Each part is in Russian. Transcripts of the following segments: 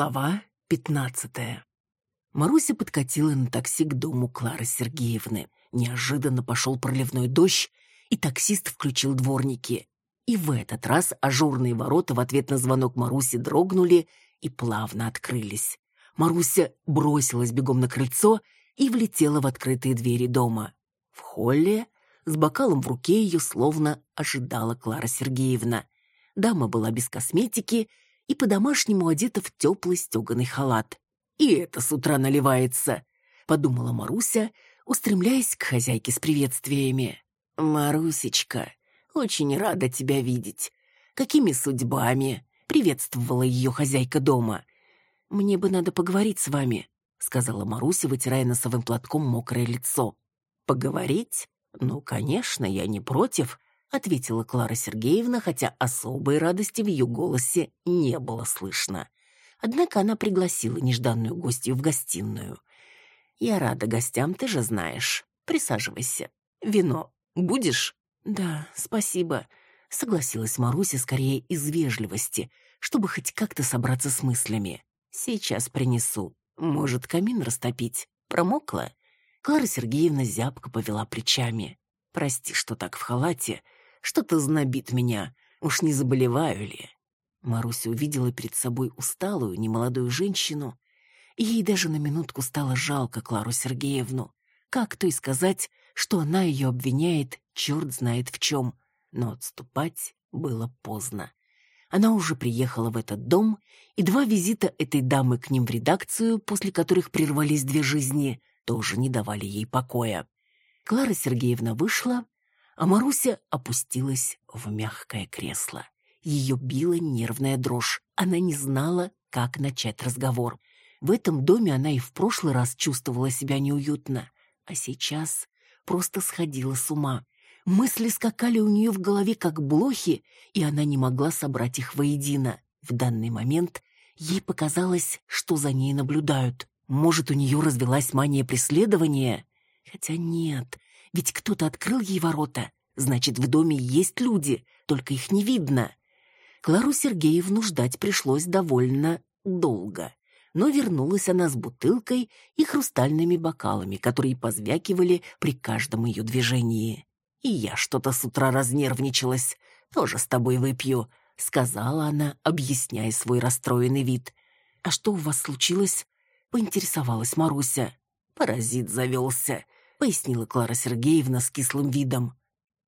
Глава пятнадцатая. Маруся подкатила на такси к дому Клары Сергеевны. Неожиданно пошел проливной дождь, и таксист включил дворники. И в этот раз ажурные ворота в ответ на звонок Маруси дрогнули и плавно открылись. Маруся бросилась бегом на крыльцо и влетела в открытые двери дома. В холле с бокалом в руке ее словно ожидала Клара Сергеевна. Дама была без косметики и по-домашнему одета в теплый стеганый халат. «И это с утра наливается», — подумала Маруся, устремляясь к хозяйке с приветствиями. «Марусечка, очень рада тебя видеть. Какими судьбами?» — приветствовала ее хозяйка дома. «Мне бы надо поговорить с вами», — сказала Маруся, вытирая носовым платком мокрое лицо. «Поговорить? Ну, конечно, я не против», — ответила Клара Сергеевна, хотя особой радости в ее голосе не было слышно. Однако она пригласила нежданную гостью в гостиную. «Я рада гостям, ты же знаешь. Присаживайся. Вино будешь?» «Да, спасибо», — согласилась Маруся скорее из вежливости, чтобы хоть как-то собраться с мыслями. «Сейчас принесу. Может, камин растопить? Промокла?» Клара Сергеевна зябко повела плечами. «Прости, что так в халате. Что-то знобит меня. Уж не заболеваю ли?» Маруся увидела перед собой усталую, немолодую женщину, и ей даже на минутку стало жалко Клару Сергеевну. Как то и сказать, что она ее обвиняет, черт знает в чем. Но отступать было поздно. Она уже приехала в этот дом, и два визита этой дамы к ним в редакцию, после которых прервались две жизни, тоже не давали ей покоя. Клара Сергеевна вышла, а Маруся опустилась в мягкое кресло. Ее била нервная дрожь. Она не знала, как начать разговор. В этом доме она и в прошлый раз чувствовала себя неуютно, а сейчас просто сходила с ума. Мысли скакали у нее в голове как блохи, и она не могла собрать их воедино. В данный момент ей показалось, что за ней наблюдают. Может, у нее развелась мания преследования? Хотя нет, ведь кто-то открыл ей ворота. Значит, в доме есть люди, только их не видно. Клару Сергеевну ждать пришлось довольно долго. Но вернулась она с бутылкой и хрустальными бокалами, которые позвякивали при каждом ее движении. «И я что-то с утра разнервничалась. Тоже с тобой выпью», — сказала она, объясняя свой расстроенный вид. «А что у вас случилось?» — поинтересовалась Маруся. «Паразит завелся», — пояснила Клара Сергеевна с кислым видом.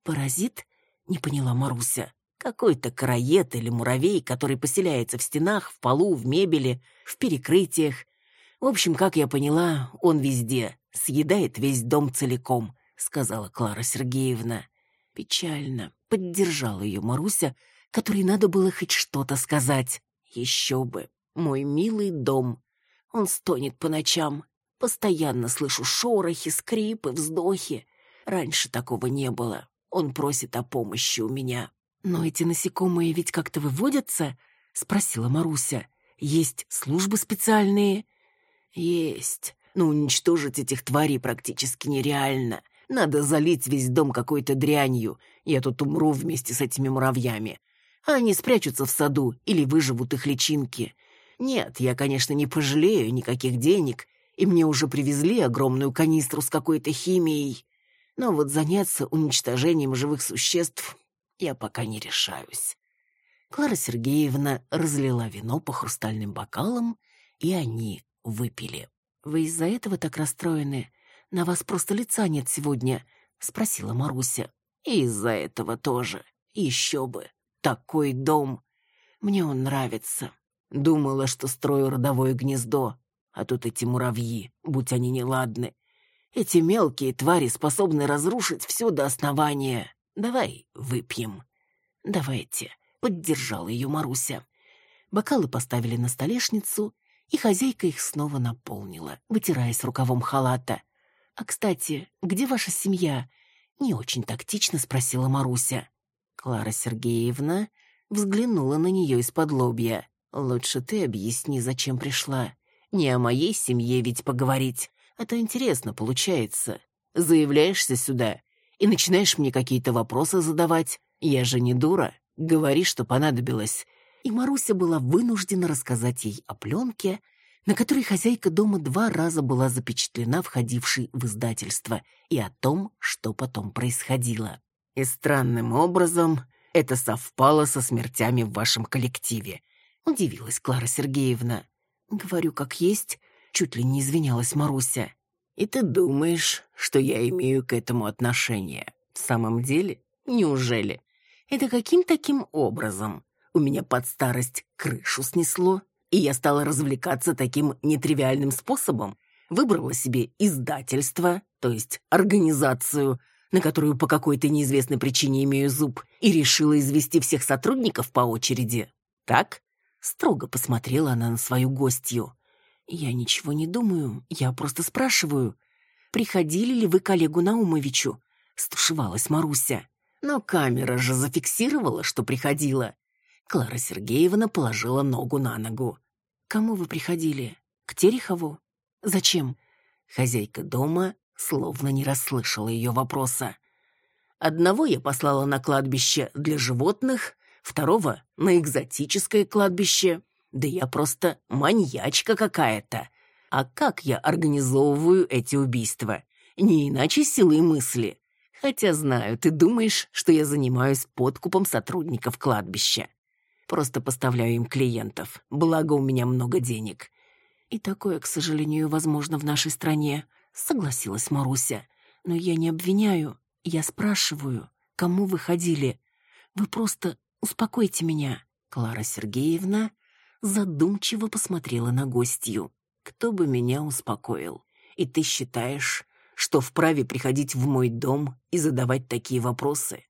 «Паразит?» — не поняла Маруся. Какой-то караед или муравей, который поселяется в стенах, в полу, в мебели, в перекрытиях. В общем, как я поняла, он везде, съедает весь дом целиком, сказала Клара Сергеевна. Печально, поддержала ее Маруся, которой надо было хоть что-то сказать. Еще бы, мой милый дом. Он стонет по ночам. Постоянно слышу шорохи, скрипы, вздохи. Раньше такого не было. Он просит о помощи у меня. «Но эти насекомые ведь как-то выводятся?» — спросила Маруся. «Есть службы специальные?» «Есть. Но уничтожить этих тварей практически нереально. Надо залить весь дом какой-то дрянью. Я тут умру вместе с этими муравьями. А они спрячутся в саду или выживут их личинки. Нет, я, конечно, не пожалею никаких денег, и мне уже привезли огромную канистру с какой-то химией. Но вот заняться уничтожением живых существ я пока не решаюсь. Клара Сергеевна разлила вино по хрустальным бокалам, и они выпили. «Вы из-за этого так расстроены? На вас просто лица нет сегодня?» — спросила Маруся. «Из-за этого тоже. Еще бы. Такой дом. Мне он нравится. Думала, что строю родовое гнездо, а тут эти муравьи, будь они неладны. Эти мелкие твари способны разрушить все до основания. Давай выпьем». «Давайте», — поддержала ее Маруся. Бокалы поставили на столешницу, и хозяйка их снова наполнила, вытираясь рукавом халата. «А, кстати, где ваша семья?» — не очень тактично спросила Маруся. Клара Сергеевна взглянула на нее из-под лобья. «Лучше ты объясни, зачем пришла. Не о моей семье ведь поговорить, а то интересно получается. Заявляешься сюда и начинаешь мне какие-то вопросы задавать. Я же не дура. Говори, что понадобилось. и Маруся была вынуждена рассказать ей о пленке, на которой хозяйка дома два раза была запечатлена входившей в издательство, и о том, что потом происходило. И странным образом это совпало со смертями в вашем коллективе, удивилась Клара Сергеевна. Говорю, как есть, чуть ли не извинялась Маруся. И ты думаешь, что я имею к этому отношение? В самом деле, неужели? Это каким таким образом? У меня под старость крышу снесло, и я стала развлекаться таким нетривиальным способом. Выбрала себе издательство, то есть организацию, на которую по какой-то неизвестной причине имею зуб, и решила извести всех сотрудников по очереди. Так? Строго посмотрела она на свою гостью. «Я ничего не думаю, я просто спрашиваю. Приходили ли вы к Олегу Наумовичу?» Стушевалась Маруся. «Но камера же зафиксировала, что приходила. Клара Сергеевна положила ногу на ногу. «Кому вы приходили? К Терехову? Зачем?» Хозяйка дома словно не расслышала ее вопроса. «Одного я послала на кладбище для животных, второго — на экзотическое кладбище. Да я просто маньячка какая-то. А как я организовываю эти убийства? Не иначе силой мысли. Хотя знаю, ты думаешь, что я занимаюсь подкупом сотрудников кладбища. Просто поставляю им клиентов, благо у меня много денег. И такое, к сожалению, возможно в нашей стране, согласилась Маруся. Но я не обвиняю, я спрашиваю, кому вы ходили. Вы просто успокойте меня. Клара Сергеевна задумчиво посмотрела на гостью. Кто бы меня успокоил? И ты считаешь, что вправе приходить в мой дом и задавать такие вопросы?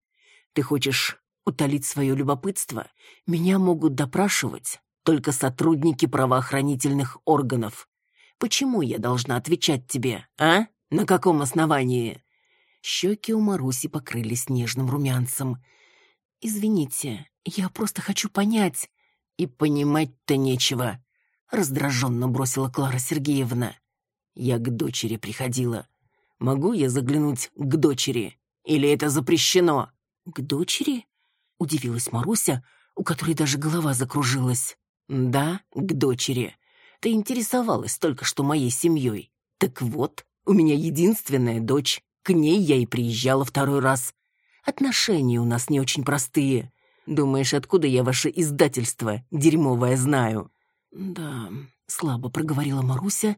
Ты хочешь утолить свое любопытство, меня могут допрашивать только сотрудники правоохранительных органов. Почему я должна отвечать тебе, а? На каком основании?» Щеки у Маруси покрылись нежным румянцем. «Извините, я просто хочу понять». «И понимать-то нечего», — раздраженно бросила Клара Сергеевна. «Я к дочери приходила. Могу я заглянуть к дочери? Или это запрещено?» «К дочери?» Удивилась Маруся, у которой даже голова закружилась. «Да, к дочери. Ты интересовалась только что моей семьей. Так вот, у меня единственная дочь. К ней я и приезжала второй раз. Отношения у нас не очень простые. Думаешь, откуда я ваше издательство дерьмовое знаю?» «Да», — слабо проговорила Маруся,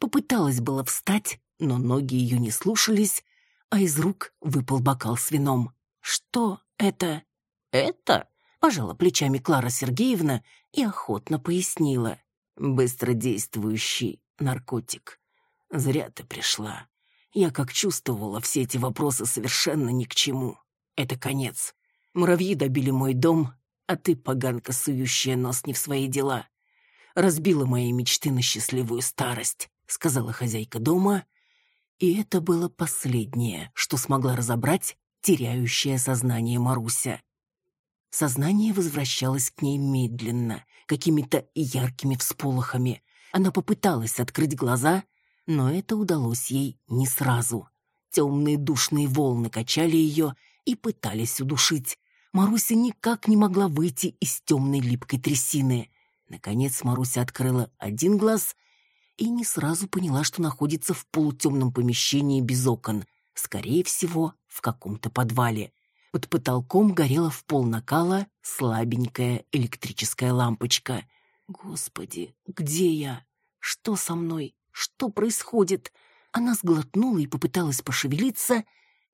попыталась было встать, но ноги ее не слушались, а из рук выпал бокал с вином. «Что это?» «Это?» — пожала плечами Клара Сергеевна и охотно пояснила. «Быстродействующий наркотик. Зря ты пришла. Я как чувствовала, все эти вопросы совершенно ни к чему. Это конец. Муравьи добили мой дом, а ты, поганка, сующая нос не в свои дела. Разбила мои мечты на счастливую старость», — сказала хозяйка дома. И это было последнее, что смогла разобрать теряющее сознание Маруся. Сознание возвращалось к ней медленно, какими-то яркими всполохами. Она попыталась открыть глаза, но это удалось ей не сразу. Темные душные волны качали ее и пытались удушить. Маруся никак не могла выйти из темной липкой трясины. Наконец Маруся открыла один глаз и не сразу поняла, что находится в полутемном помещении без окон, скорее всего, в каком-то подвале. Под потолком горела в пол накала слабенькая электрическая лампочка. «Господи, где я? Что со мной? Что происходит?» Она сглотнула и попыталась пошевелиться,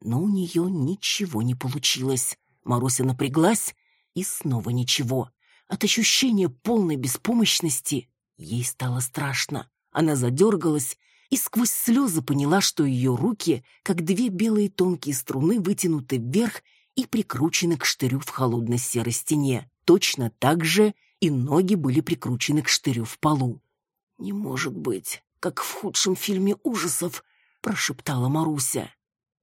но у нее ничего не получилось. Маруся напряглась, и снова ничего. От ощущения полной беспомощности ей стало страшно. Она задергалась и сквозь слезы поняла, что ее руки, как две белые тонкие струны, вытянуты вверх и прикручены к штырю в холодной серой стене. Точно так же и ноги были прикручены к штырю в полу. «Не может быть, как в худшем фильме ужасов», — прошептала Маруся.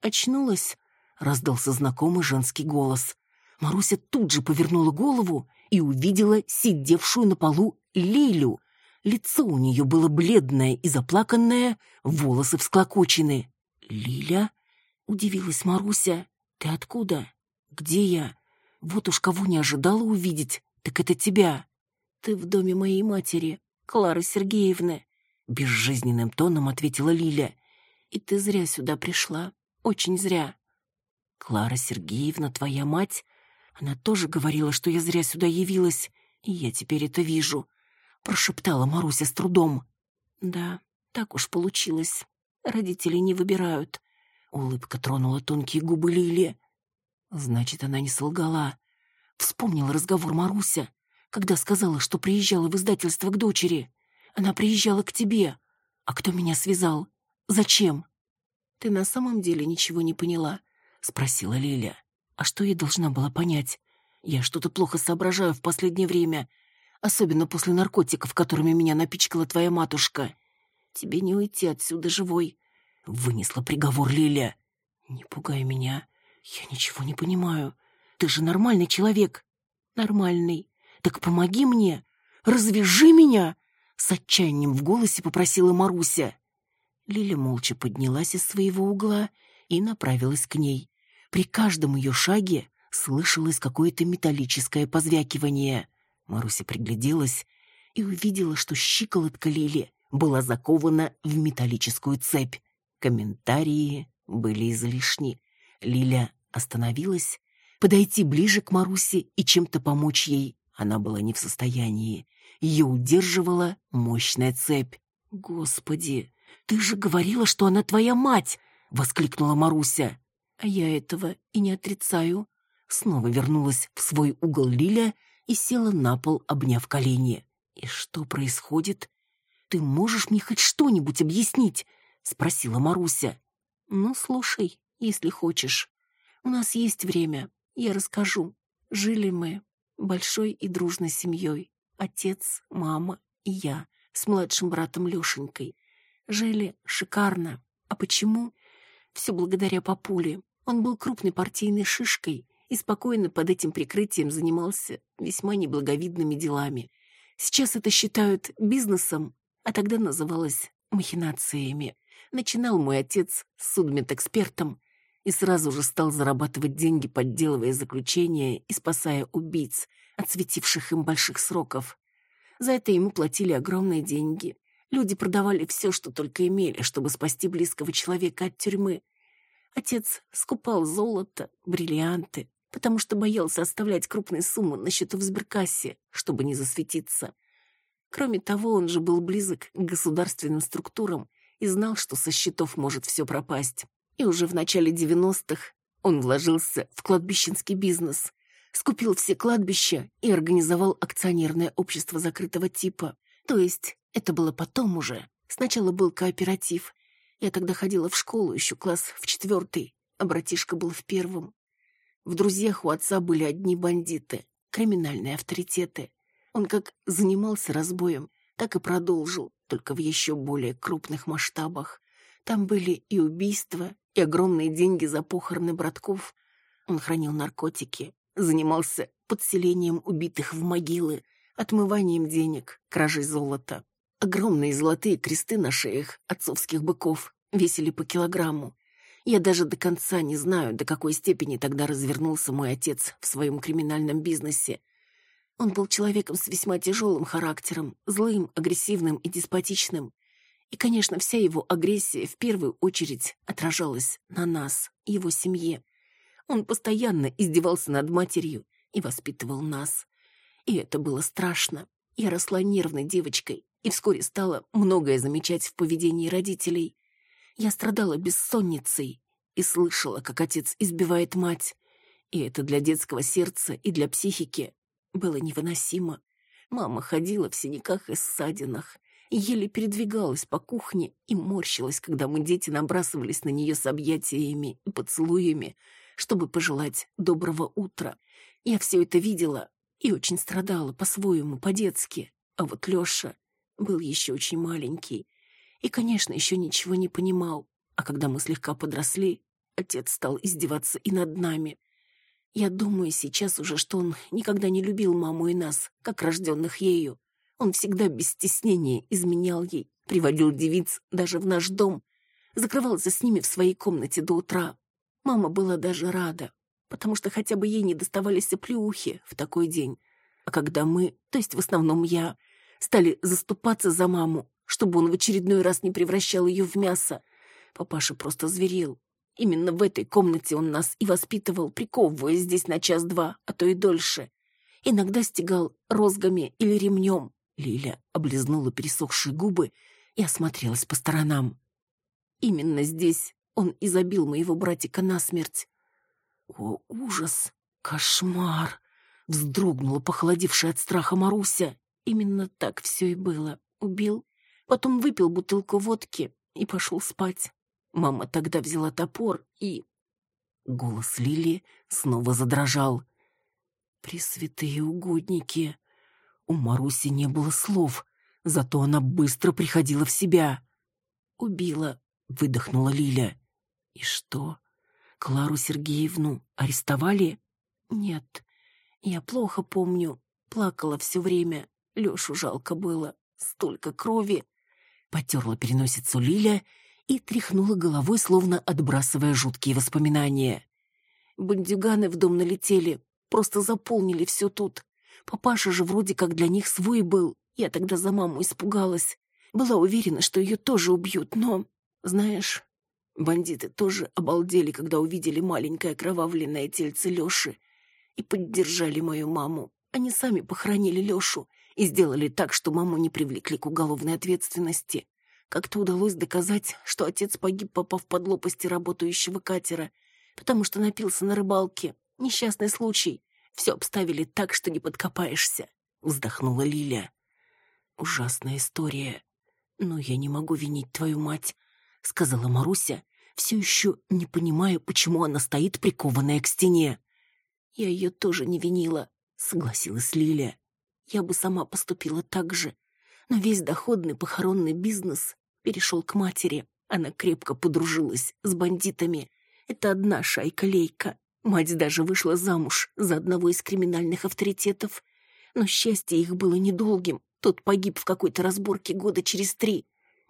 «Очнулась?» — раздался знакомый женский голос. Маруся тут же повернула голову и увидела сидевшую на полу Лилю. Лицо у нее было бледное и заплаканное, волосы всклокочены. «Лиля?» — удивилась Маруся. «Ты откуда?» Где я? Вот уж кого не ожидала увидеть, так это тебя. «Ты в доме моей матери, Клары Сергеевны», — безжизненным тоном ответила Лиля. «И ты зря сюда пришла, очень зря». «Клара Сергеевна, твоя мать? Она тоже говорила, что я зря сюда явилась, и я теперь это вижу», — прошептала Маруся с трудом. «Да, так уж получилось. Родители не выбирают». Улыбка тронула тонкие губы Лили. Значит, она не солгала. Вспомнила разговор Маруся, когда сказала, что приезжала в издательство к дочери. Она приезжала к тебе. А кто меня связал? Зачем? Ты на самом деле ничего не поняла? Спросила Лиля. А что я должна была понять? Я что-то плохо соображаю в последнее время, особенно после наркотиков, которыми меня напичкала твоя матушка. Тебе не уйти отсюда живой. Вынесла приговор Лиля. Не пугай меня. Я ничего не понимаю. Ты же нормальный человек. Нормальный. Так помоги мне. Развяжи меня. С отчаянием в голосе попросила Маруся. Лиля молча поднялась из своего угла и направилась к ней. При каждом ее шаге слышалось какое-то металлическое позвякивание. Маруся пригляделась и увидела, что щиколотка Лили была закована в металлическую цепь. Комментарии были излишни. Лиля остановилась, подойти ближе к Марусе и чем-то помочь ей она была не в состоянии. Ее удерживала мощная цепь. «Господи, ты же говорила, что она твоя мать!» — воскликнула Маруся. «А я этого и не отрицаю». Снова вернулась в свой угол Лиля и села на пол, обняв колени. «И что происходит? Ты можешь мне хоть что-нибудь объяснить?» — спросила Маруся. «Ну, слушай, если хочешь. У нас есть время, я расскажу. Жили мы большой и дружной семьей. Отец, мама и я с младшим братом Лешенькой. Жили шикарно. А почему? Все благодаря папуле. Он был крупной партийной шишкой и спокойно под этим прикрытием занимался весьма неблаговидными делами. Сейчас это считают бизнесом, а тогда называлось махинациями. Начинал мой отец с судмедэкспертом и сразу же стал зарабатывать деньги, подделывая заключения и спасая убийц, отсветивших им больших сроков. За это ему платили огромные деньги. Люди продавали все, что только имели, чтобы спасти близкого человека от тюрьмы. Отец скупал золото, бриллианты, потому что боялся оставлять крупные суммы на счету в сберкассе, чтобы не засветиться. Кроме того, он же был близок к государственным структурам и знал, что со счетов может все пропасть. И уже в начале 90-х он вложился в кладбищенский бизнес, скупил все кладбища и организовал акционерное общество закрытого типа. То есть это было потом уже. Сначала был кооператив. Я тогда ходила в школу, еще класс в четвертый, а братишка был в первом. В друзьях у отца были одни бандиты, криминальные авторитеты. Он как занимался разбоем, так и продолжил, только в еще более крупных масштабах. Там были и убийства, и огромные деньги за похороны братков. Он хранил наркотики, занимался подселением убитых в могилы, отмыванием денег, кражей золота. Огромные золотые кресты на шеях отцовских быков весили по килограмму. Я даже до конца не знаю, до какой степени тогда развернулся мой отец в своем криминальном бизнесе. Он был человеком с весьма тяжелым характером, злым, агрессивным и деспотичным. И, конечно, вся его агрессия в первую очередь отражалась на нас, его семье. Он постоянно издевался над матерью и воспитывал нас. И это было страшно. Я росла нервной девочкой и вскоре стала многое замечать в поведении родителей. Я страдала бессонницей и слышала, как отец избивает мать. И это для детского сердца и для психики было невыносимо. Мама ходила в синяках и ссадинах, еле передвигалась по кухне и морщилась, когда мы, дети, набрасывались на нее с объятиями и поцелуями, чтобы пожелать доброго утра. Я все это видела и очень страдала по-своему, по-детски. А вот Леша был еще очень маленький и, конечно, еще ничего не понимал. А когда мы слегка подросли, отец стал издеваться и над нами. Я думаю сейчас уже, что он никогда не любил маму и нас, как рожденных ею. Он всегда без стеснения изменял ей, приводил девиц даже в наш дом, закрывался с ними в своей комнате до утра, Мама была даже рада, потому что хотя бы ей не доставались оплеухи в такой день. А когда мы, то есть в основном я, стали заступаться за маму, чтобы он в очередной раз не превращал ее в мясо, папаша просто зверел. Именно в этой комнате он нас и воспитывал, приковывая здесь на час-два, а то и дольше. Иногда стегал розгами или ремнем. Лиля облизнула пересохшие губы и осмотрелась по сторонам. Именно здесь он и забил моего братика насмерть. О, ужас! Кошмар! Вздрогнула похолодевшая от страха Маруся. Именно так все и было. Убил, потом выпил бутылку водки и пошел спать. Мама тогда взяла топор и... Голос Лили снова задрожал. Пресвятые угодники! У Маруси не было слов, зато она быстро приходила в себя. «Убила», — выдохнула Лиля. «И что? Клару Сергеевну арестовали?» «Нет, я плохо помню. Плакала все время. Лешу жалко было. Столько крови». Потерла переносицу Лиля и тряхнула головой, словно отбрасывая жуткие воспоминания. Бандюганы в дом налетели, просто заполнили все тут. Папаша же вроде как для них свой был. Я тогда за маму испугалась. Была уверена, что ее тоже убьют, но... Знаешь, бандиты тоже обалдели, когда увидели маленькое кровавленное тельце Леши и поддержали мою маму. Они сами похоронили Лешу и сделали так, что маму не привлекли к уголовной ответственности. Как-то удалось доказать, что отец погиб, попав под лопасти работающего катера, потому что напился на рыбалке. Несчастный случай. Все обставили так, что не подкопаешься. Вздохнула Лиля. Ужасная история. Но я не могу винить твою мать, сказала Маруся, все еще не понимая, почему она стоит прикованная к стене. Я ее тоже не винила, согласилась Лиля. Я бы сама поступила так же, но весь доходный похоронный бизнес перешел к матери. Она крепко подружилась с бандитами. Это одна шайка-лейка. Мать даже вышла замуж за одного из криминальных авторитетов. Но счастье их было недолгим. Тот погиб в какой-то разборке года через три.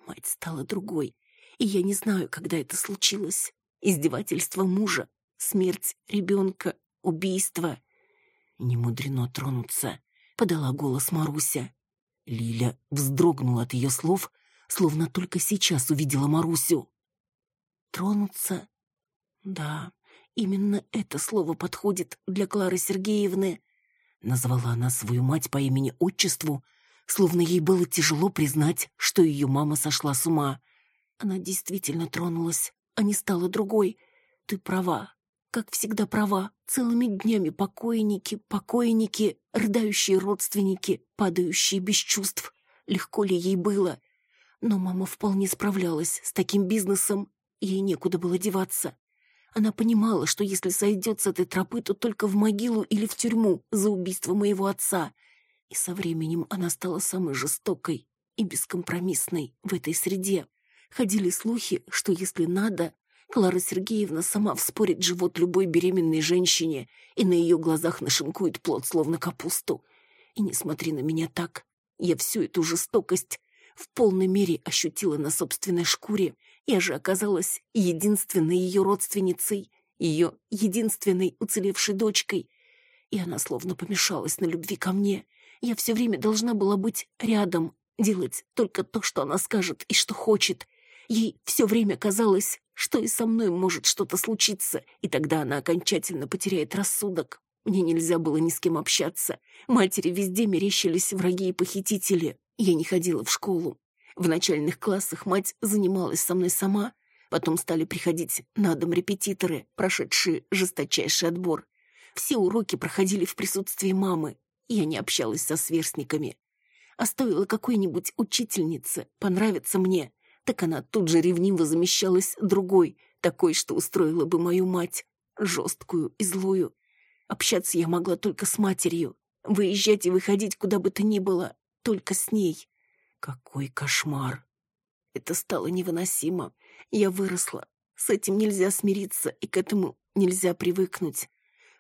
Мать стала другой. И я не знаю, когда это случилось. Издевательство мужа, смерть ребенка, убийство. Не мудрено тронуться, подала голос Маруся. Лиля вздрогнула от ее слов, словно только сейчас увидела Марусю. Тронуться? Да, именно это слово подходит для Клары Сергеевны. Назвала она свою мать по имени-отчеству, словно ей было тяжело признать, что ее мама сошла с ума. Она действительно тронулась, а не стала другой. Ты права, как всегда права. Целыми днями покойники, покойники, рыдающие родственники, падающие без чувств. Легко ли ей было? Но мама вполне справлялась с таким бизнесом. Ей некуда было деваться. Она понимала, что если сойдет с этой тропы, то только в могилу или в тюрьму за убийство моего отца. И со временем она стала самой жестокой и бескомпромиссной в этой среде. Ходили слухи, что если надо, Клара Сергеевна сама вспорит живот любой беременной женщине и на ее глазах нашинкует плод, словно капусту. И не смотри на меня так. Я всю эту жестокость в полной мере ощутила на собственной шкуре. Я же оказалась единственной ее родственницей, ее единственной уцелевшей дочкой. И она словно помешалась на любви ко мне. Я все время должна была быть рядом, делать только то, что она скажет и что хочет. Ей все время казалось, что и со мной может что-то случиться, и тогда она окончательно потеряет рассудок. Мне нельзя было ни с кем общаться. Матери везде мерещились враги и похитители. Я не ходила в школу. В начальных классах мать занималась со мной сама. Потом стали приходить на дом репетиторы, прошедшие жесточайший отбор. Все уроки проходили в присутствии мамы. Я не общалась со сверстниками. А стоило какой-нибудь учительнице понравиться мне, так она тут же ревниво замещалась другой, такой, что устроила бы мою мать, жесткую и злую. Общаться я могла только с матерью, выезжать и выходить куда бы то ни было, только с ней. Какой кошмар! Это стало невыносимо. Я выросла. С этим нельзя смириться, и к этому нельзя привыкнуть.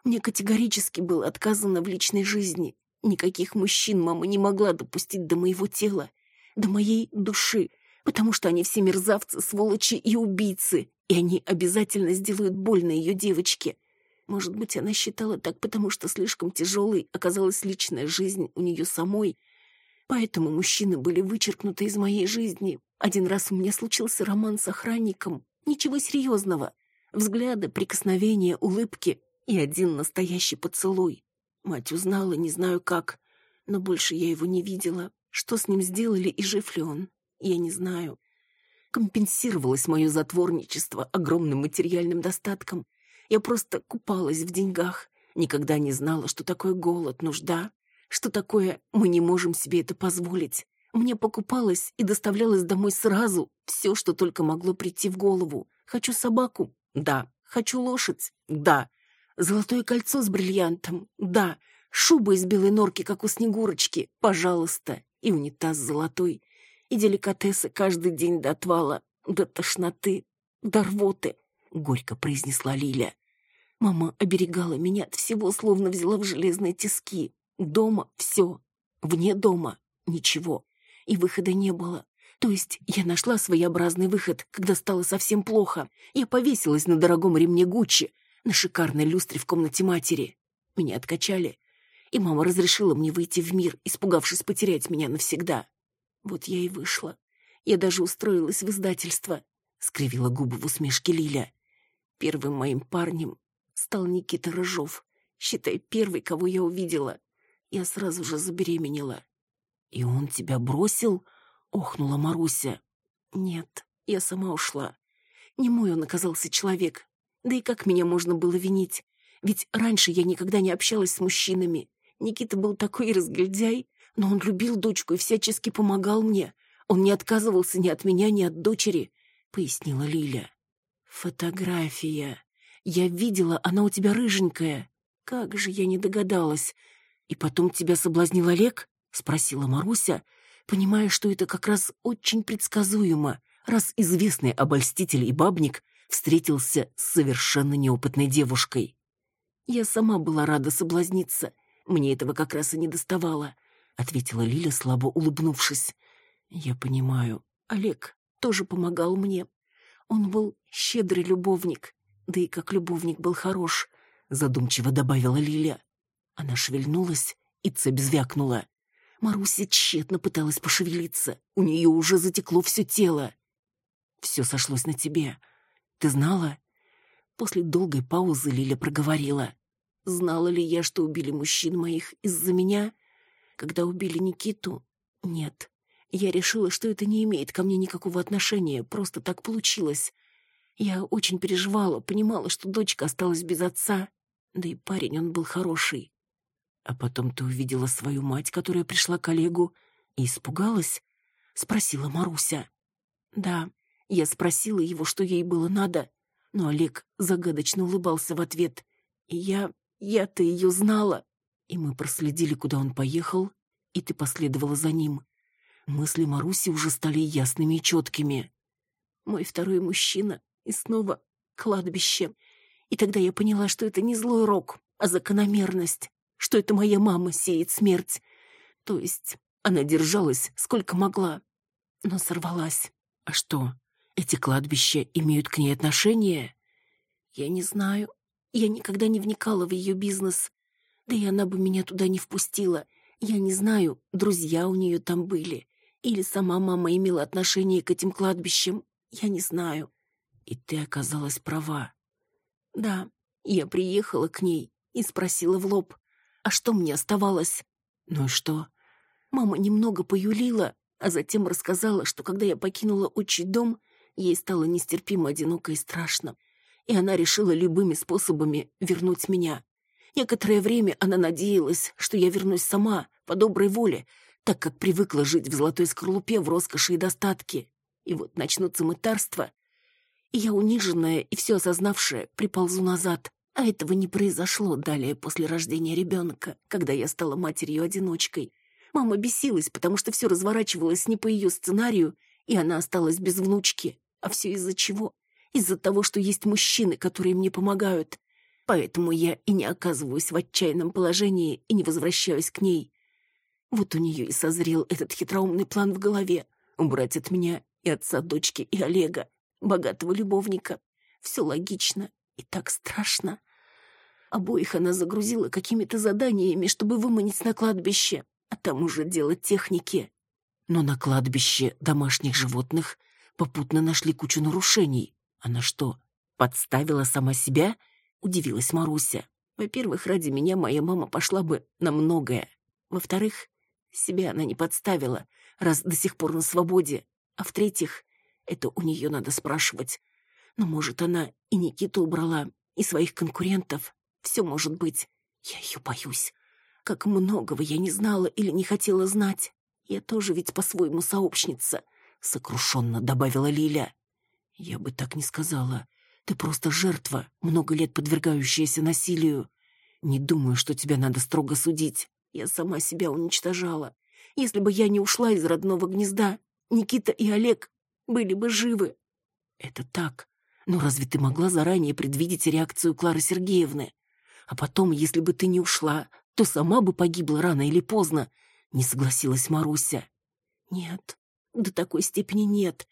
Мне категорически было отказано в личной жизни. Никаких мужчин мама не могла допустить до моего тела, до моей души, потому что они все мерзавцы, сволочи и убийцы, и они обязательно сделают больно ее девочке. Может быть, она считала так, потому что слишком тяжелой оказалась личная жизнь у нее самой. Поэтому мужчины были вычеркнуты из моей жизни. Один раз у меня случился роман с охранником. Ничего серьезного. Взгляды, прикосновения, улыбки и один настоящий поцелуй. Мать узнала, не знаю как, но больше я его не видела. Что с ним сделали и жив ли он, я не знаю. Компенсировалось мое затворничество огромным материальным достатком, я просто купалась в деньгах, никогда не знала, что такое голод, нужда, что такое мы не можем себе это позволить. Мне покупалось и доставлялось домой сразу все, что только могло прийти в голову. Хочу собаку? Да. Хочу лошадь? Да. Золотое кольцо с бриллиантом? Да. Шуба из белой норки, как у Снегурочки? Пожалуйста. И унитаз золотой. И деликатесы каждый день до отвала, до тошноты, до рвоты. — горько произнесла Лиля. Мама оберегала меня от всего, словно взяла в железные тиски. Дома все, вне дома ничего. И выхода не было. То есть я нашла своеобразный выход, когда стало совсем плохо. Я повесилась на дорогом ремне Гуччи, на шикарной люстре в комнате матери. Меня откачали, и мама разрешила мне выйти в мир, испугавшись потерять меня навсегда. Вот я и вышла. Я даже устроилась в издательство, — скривила губы в усмешке Лиля. Первым моим парнем стал Никита Рыжов, считай, первый, кого я увидела. Я сразу же забеременела. «И он тебя бросил?» — охнула Маруся. «Нет, я сама ушла. Не мой он оказался человек. Да и как меня можно было винить? Ведь раньше я никогда не общалась с мужчинами. Никита был такой разгильдяй, но он любил дочку и всячески помогал мне. Он не отказывался ни от меня, ни от дочери», — пояснила Лиля. «Фотография. Я видела, она у тебя рыженькая. Как же я не догадалась. И потом тебя соблазнил Олег?» — спросила Маруся, понимая, что это как раз очень предсказуемо, раз известный обольститель и бабник встретился с совершенно неопытной девушкой. «Я сама была рада соблазниться. Мне этого как раз и не доставало», — ответила Лиля, слабо улыбнувшись. «Я понимаю. Олег тоже помогал мне. Он был щедрый любовник, да и как любовник был хорош, задумчиво добавила Лиля. Она шевельнулась, и цепь звякнула. Маруся тщетно пыталась пошевелиться. У нее уже затекло все тело. Все сошлось на тебе. Ты знала? После долгой паузы Лиля проговорила. Знала ли я, что убили мужчин моих из-за меня? Когда убили Никиту? Нет. Я решила, что это не имеет ко мне никакого отношения, просто так получилось. Я очень переживала, понимала, что дочка осталась без отца, да и парень он был хороший. А потом ты увидела свою мать, которая пришла к Олегу, и испугалась? Спросила Маруся. Да, я спросила его, что ей было надо, но Олег загадочно улыбался в ответ. И я... я-то ее знала. И мы проследили, куда он поехал, и ты последовала за ним. Мысли Маруси уже стали ясными и четкими. Мой второй мужчина, и снова кладбище. И тогда я поняла, что это не злой рок, а закономерность, что это моя мама сеет смерть. То есть она держалась сколько могла, но сорвалась. А что, эти кладбища имеют к ней отношение? Я не знаю. Я никогда не вникала в ее бизнес. Да и она бы меня туда не впустила. Я не знаю, друзья у нее там были. Или сама мама имела отношение к этим кладбищам, я не знаю. И ты оказалась права. Да, я приехала к ней и спросила в лоб, а что мне оставалось? Ну и что? Мама немного поюлила, а затем рассказала, что когда я покинула отчий дом, ей стало нестерпимо одиноко и страшно, и она решила любыми способами вернуть меня. Некоторое время она надеялась, что я вернусь сама, по доброй воле, так как привыкла жить в золотой скорлупе в роскоши и достатке. И вот начнутся мытарства, и я, униженная и все осознавшая, приползу назад. А этого не произошло далее после рождения ребенка, когда я стала матерью-одиночкой. Мама бесилась, потому что все разворачивалось не по ее сценарию, и она осталась без внучки. А все из-за чего? Из-за того, что есть мужчины, которые мне помогают. Поэтому я и не оказываюсь в отчаянном положении и не возвращаюсь к ней. Вот у нее и созрел этот хитроумный план в голове — убрать от меня и отца дочки, и Олега, богатого любовника. Все логично и так страшно. Обоих она загрузила какими-то заданиями, чтобы выманить на кладбище, а там уже дело техники. Но на кладбище домашних животных попутно нашли кучу нарушений. Она что, подставила сама себя? Удивилась Маруся. Во-первых, ради меня моя мама пошла бы на многое. Во-вторых, себя она не подставила, раз до сих пор на свободе. А в-третьих, это у нее надо спрашивать. Но, может, она и Никиту убрала, и своих конкурентов. Все может быть. Я ее боюсь. Как многого я не знала или не хотела знать. Я тоже ведь по-своему сообщница, — сокрушенно добавила Лиля. Я бы так не сказала. Ты просто жертва, много лет подвергающаяся насилию. Не думаю, что тебя надо строго судить. Я сама себя уничтожала. Если бы я не ушла из родного гнезда, Никита и Олег были бы живы. Это так. Но разве ты могла заранее предвидеть реакцию Клары Сергеевны? А потом, если бы ты не ушла, то сама бы погибла рано или поздно, не согласилась Маруся. Нет, до такой степени нет.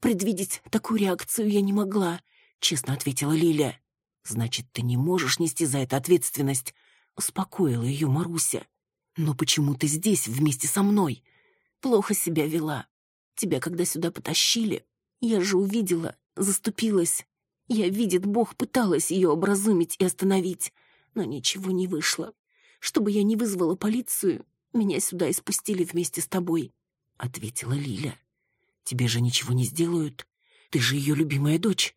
Предвидеть такую реакцию я не могла, честно ответила Лиля. Значит, ты не можешь нести за это ответственность, успокоила ее Маруся. Но почему ты здесь вместе со мной? Плохо себя вела. Тебя когда сюда потащили, я же увидела, заступилась. Я, видит Бог, пыталась ее образумить и остановить но ничего не вышло. Чтобы я не вызвала полицию, меня сюда и спустили вместе с тобой», — ответила Лиля. «Тебе же ничего не сделают. Ты же ее любимая дочь.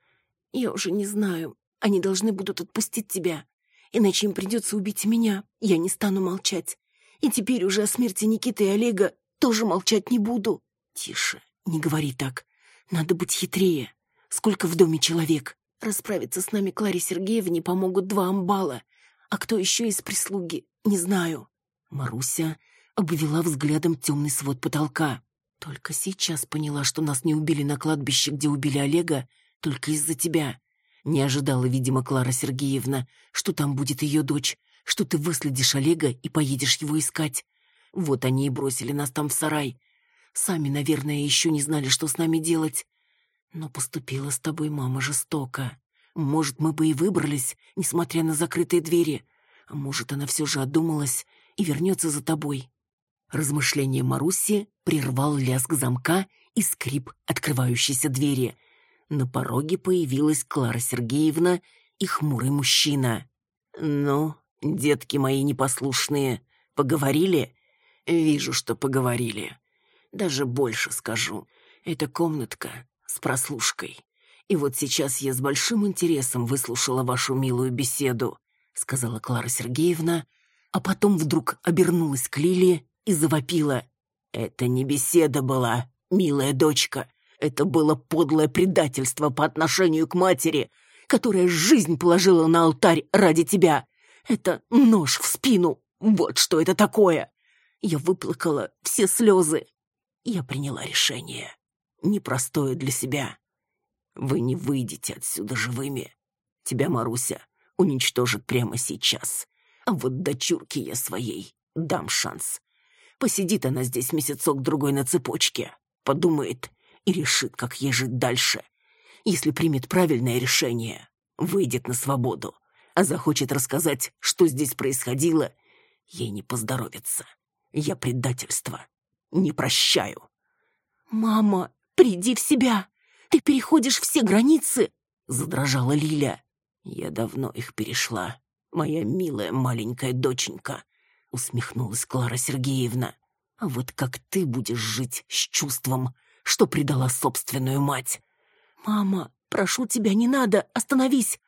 Я уже не знаю. Они должны будут отпустить тебя. Иначе им придется убить меня. Я не стану молчать. И теперь уже о смерти Никиты и Олега тоже молчать не буду. Тише, не говори так. Надо быть хитрее. Сколько в доме человек? Расправиться с нами Кларе Сергеевне помогут два амбала. А кто еще из прислуги, не знаю. Маруся обвела взглядом темный свод потолка. Только сейчас поняла, что нас не убили на кладбище, где убили Олега, только из-за тебя. Не ожидала, видимо, Клара Сергеевна, что там будет ее дочь, что ты выследишь Олега и поедешь его искать. Вот они и бросили нас там в сарай. Сами, наверное, еще не знали, что с нами делать. Но поступила с тобой мама жестоко. Может, мы бы и выбрались, несмотря на закрытые двери. А может, она все же одумалась и вернется за тобой. Размышление Маруси прервал лязг замка и скрип открывающейся двери. На пороге появилась Клара Сергеевна и хмурый мужчина. «Ну, детки мои непослушные, поговорили?» «Вижу, что поговорили. Даже больше скажу. Это комнатка с прослушкой. И вот сейчас я с большим интересом выслушала вашу милую беседу», сказала Клара Сергеевна, а потом вдруг обернулась к Лиле и завопила. «Это не беседа была, милая дочка. Это было подлое предательство по отношению к матери, которая жизнь положила на алтарь ради тебя. Это нож в спину. Вот что это такое!» Я выплакала все слезы. Я приняла решение. Непростое для себя. Вы не выйдете отсюда живыми. Тебя, Маруся, уничтожит прямо сейчас. А вот дочурке я своей дам шанс. Посидит она здесь месяцок-другой на цепочке, подумает и решит, как ей жить дальше. Если примет правильное решение, выйдет на свободу, а захочет рассказать, что здесь происходило, ей не поздоровится. Я предательство не прощаю. «Мама, приди в себя!» Ты переходишь все границы!» — задрожала Лиля. «Я давно их перешла, моя милая маленькая доченька», — усмехнулась Клара Сергеевна. «А вот как ты будешь жить с чувством, что предала собственную мать?» «Мама, прошу тебя, не надо, остановись!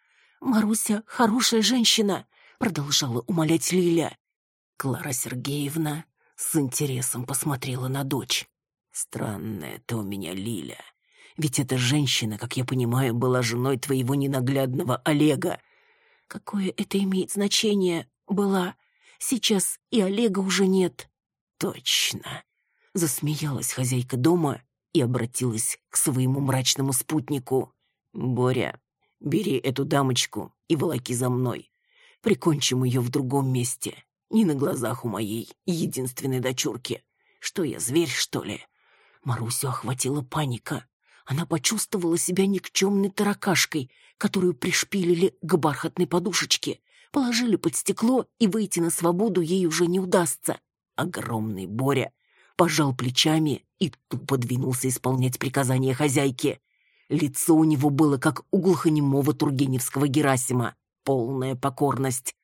Маруся хорошая женщина!» — продолжала умолять Лиля. Клара Сергеевна с интересом посмотрела на дочь. «Странная ты у меня, Лиля. Ведь эта женщина, как я понимаю, была женой твоего ненаглядного Олега. Какое это имеет значение? Была. Сейчас и Олега уже нет. Точно. Засмеялась хозяйка дома и обратилась к своему мрачному спутнику. Боря, бери эту дамочку и волоки за мной. Прикончим ее в другом месте. Не на глазах у моей единственной дочурки. Что я, зверь, что ли? Марусю охватила паника. Она почувствовала себя никчемной таракашкой, которую пришпилили к бархатной подушечке, Положили под стекло, и выйти на свободу ей уже не удастся. Огромный Боря пожал плечами и тупо двинулся исполнять приказания хозяйки. Лицо у него было как у глухонемого тургеневского Герасима. Полная покорность.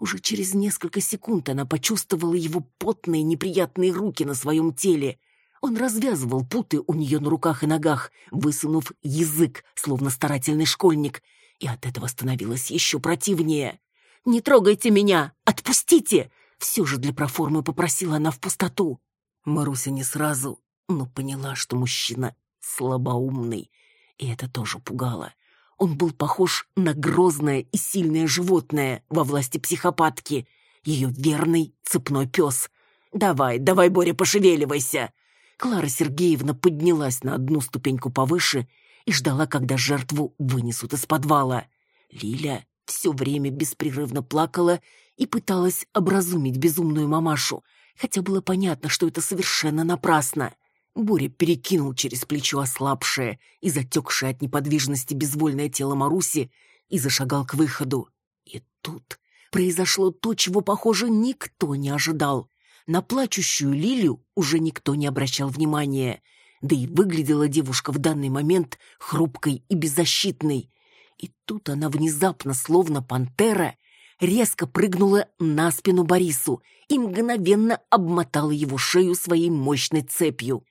Уже через несколько секунд она почувствовала его потные неприятные руки на своем теле. Он развязывал путы у нее на руках и ногах, высунув язык, словно старательный школьник, и от этого становилось еще противнее. «Не трогайте меня! Отпустите!» Все же для проформы попросила она в пустоту. Маруся не сразу, но поняла, что мужчина слабоумный, и это тоже пугало. Он был похож на грозное и сильное животное во власти психопатки, ее верный цепной пес. «Давай, давай, Боря, пошевеливайся!» Клара Сергеевна поднялась на одну ступеньку повыше и ждала, когда жертву вынесут из подвала. Лиля все время беспрерывно плакала и пыталась образумить безумную мамашу, хотя было понятно, что это совершенно напрасно. Боря перекинул через плечо ослабшее и затекшее от неподвижности безвольное тело Маруси и зашагал к выходу. И тут произошло то, чего, похоже, никто не ожидал. На плачущую Лилю уже никто не обращал внимания, да и выглядела девушка в данный момент хрупкой и беззащитной. И тут она внезапно, словно пантера, резко прыгнула на спину Борису и мгновенно обмотала его шею своей мощной цепью.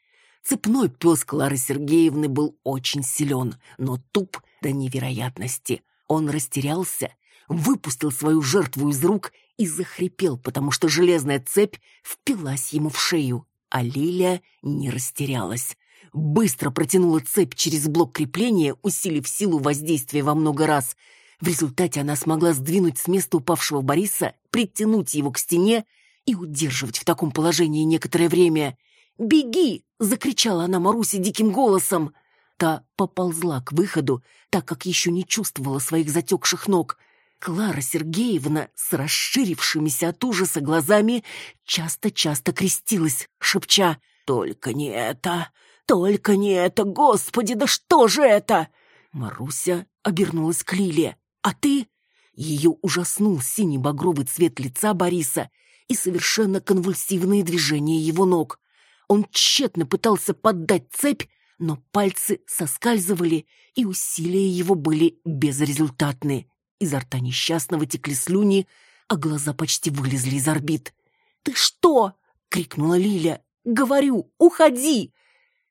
Цепной пес Клары Сергеевны был очень силен, но туп до невероятности. Он растерялся, выпустил свою жертву из рук и захрипел, потому что железная цепь впилась ему в шею, а Лилия не растерялась. Быстро протянула цепь через блок крепления, усилив силу воздействия во много раз. В результате она смогла сдвинуть с места упавшего Бориса, притянуть его к стене и удерживать в таком положении некоторое время. «Беги!» — закричала она Марусе диким голосом. Та поползла к выходу, так как еще не чувствовала своих затекших ног. Клара Сергеевна с расширившимися от ужаса глазами часто-часто крестилась, шепча «Только не это! Только не это! Господи, да что же это?» Маруся обернулась к Лиле. «А ты?» Ее ужаснул синий багровый цвет лица Бориса и совершенно конвульсивные движения его ног. Он тщетно пытался поддать цепь, но пальцы соскальзывали, и усилия его были безрезультатны. Изо рта несчастного текли слюни, а глаза почти вылезли из орбит. «Ты что?» — крикнула Лиля. «Говорю, уходи!»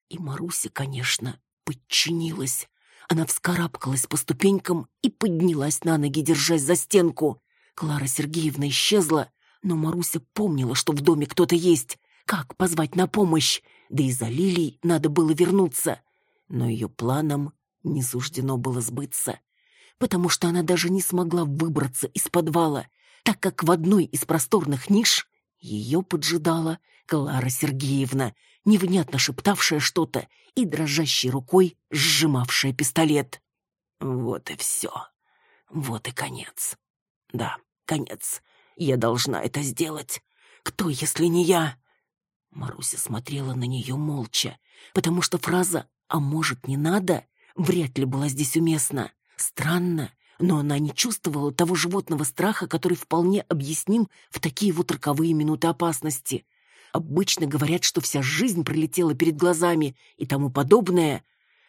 И Маруся, конечно, подчинилась. Она вскарабкалась по ступенькам и поднялась на ноги, держась за стенку. Клара Сергеевна исчезла, но Маруся помнила, что в доме кто-то есть. Как позвать на помощь? Да и за Лилией надо было вернуться. Но ее планам не суждено было сбыться, потому что она даже не смогла выбраться из подвала, так как в одной из просторных ниш ее поджидала Клара Сергеевна, невнятно шептавшая что-то и дрожащей рукой сжимавшая пистолет. Вот и все. Вот и конец. Да, конец. Я должна это сделать. Кто, если не я? Маруся смотрела на нее молча, потому что фраза «а может, не надо» вряд ли была здесь уместна. Странно, но она не чувствовала того животного страха, который вполне объясним в такие вот роковые минуты опасности. Обычно говорят, что вся жизнь пролетела перед глазами и тому подобное.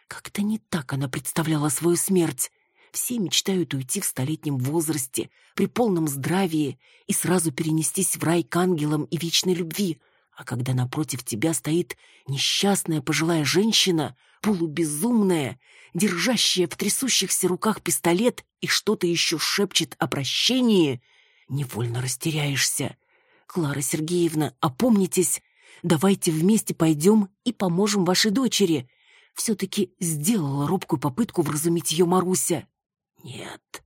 Как-то не так она представляла свою смерть. Все мечтают уйти в столетнем возрасте, при полном здравии и сразу перенестись в рай к ангелам и вечной любви. А когда напротив тебя стоит несчастная пожилая женщина, полубезумная, держащая в трясущихся руках пистолет и что-то еще шепчет о прощении, невольно растеряешься. Клара Сергеевна, опомнитесь, давайте вместе пойдем и поможем вашей дочери. Все-таки сделала робкую попытку вразумить ее Маруся. Нет,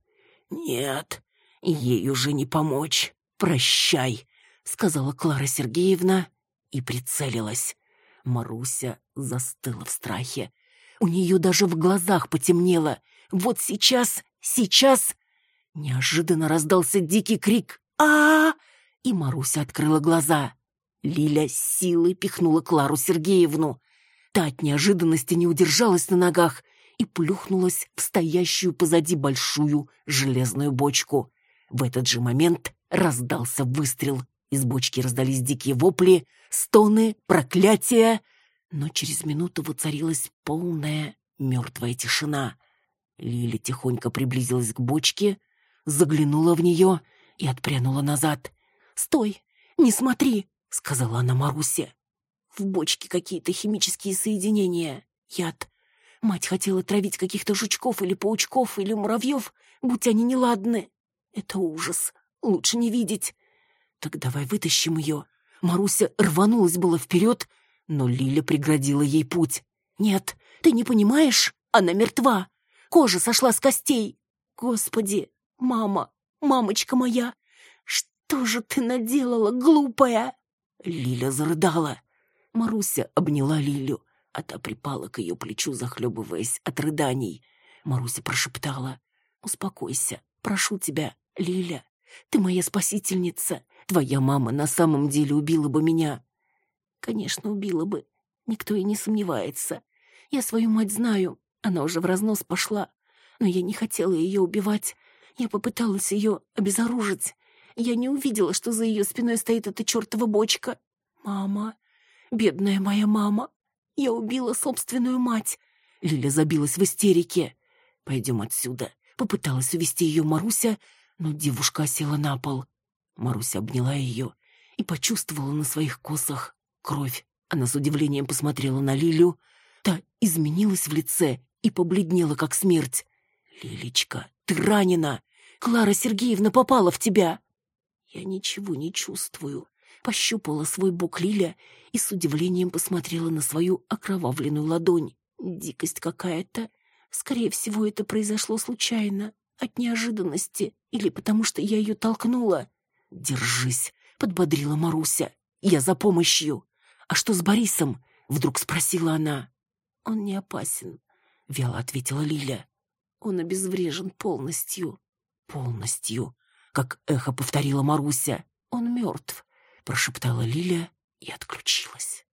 нет, ей уже не помочь. Прощай, сказала Клара Сергеевна и прицелилась. Маруся застыла в страхе. У нее даже в глазах потемнело. Вот сейчас, сейчас... Неожиданно раздался дикий крик а, -а, -а И Маруся открыла глаза. Лиля силой пихнула Клару Сергеевну. Та от неожиданности не удержалась на ногах и плюхнулась в стоящую позади большую железную бочку. В этот же момент раздался выстрел. Из бочки раздались дикие вопли, стоны, проклятия. Но через минуту воцарилась полная мертвая тишина. Лили тихонько приблизилась к бочке, заглянула в нее и отпрянула назад. «Стой! Не смотри!» — сказала она Марусе. «В бочке какие-то химические соединения. Яд. Мать хотела травить каких-то жучков или паучков или муравьев, будь они неладны. Это ужас. Лучше не видеть. Так давай вытащим ее. Маруся рванулась было вперед, но Лиля преградила ей путь. Нет, ты не понимаешь? Она мертва. Кожа сошла с костей. Господи, мама, мамочка моя, что же ты наделала, глупая? Лиля зарыдала. Маруся обняла Лилю, а та припала к ее плечу, захлебываясь от рыданий. Маруся прошептала. «Успокойся, прошу тебя, Лиля. Ты моя спасительница. Твоя мама на самом деле убила бы меня». «Конечно, убила бы. Никто и не сомневается. Я свою мать знаю. Она уже в разнос пошла. Но я не хотела ее убивать. Я попыталась ее обезоружить. Я не увидела, что за ее спиной стоит эта чертова бочка. Мама, бедная моя мама, я убила собственную мать. Лиля забилась в истерике. Пойдем отсюда. Попыталась увести ее Маруся, но девушка села на пол. Маруся обняла ее и почувствовала на своих косах кровь. Она с удивлением посмотрела на Лилю. Та изменилась в лице и побледнела, как смерть. «Лилечка, ты ранена! Клара Сергеевна попала в тебя!» «Я ничего не чувствую», — пощупала свой бок Лиля и с удивлением посмотрела на свою окровавленную ладонь. Дикость какая-то. Скорее всего, это произошло случайно, от неожиданности, или потому что я ее толкнула. «Держись», — подбодрила Маруся. «Я за помощью». «А что с Борисом?» — вдруг спросила она. «Он не опасен», — вяло ответила Лиля. «Он обезврежен полностью». «Полностью», — как эхо повторила Маруся. «Он мертв», — прошептала Лиля и отключилась.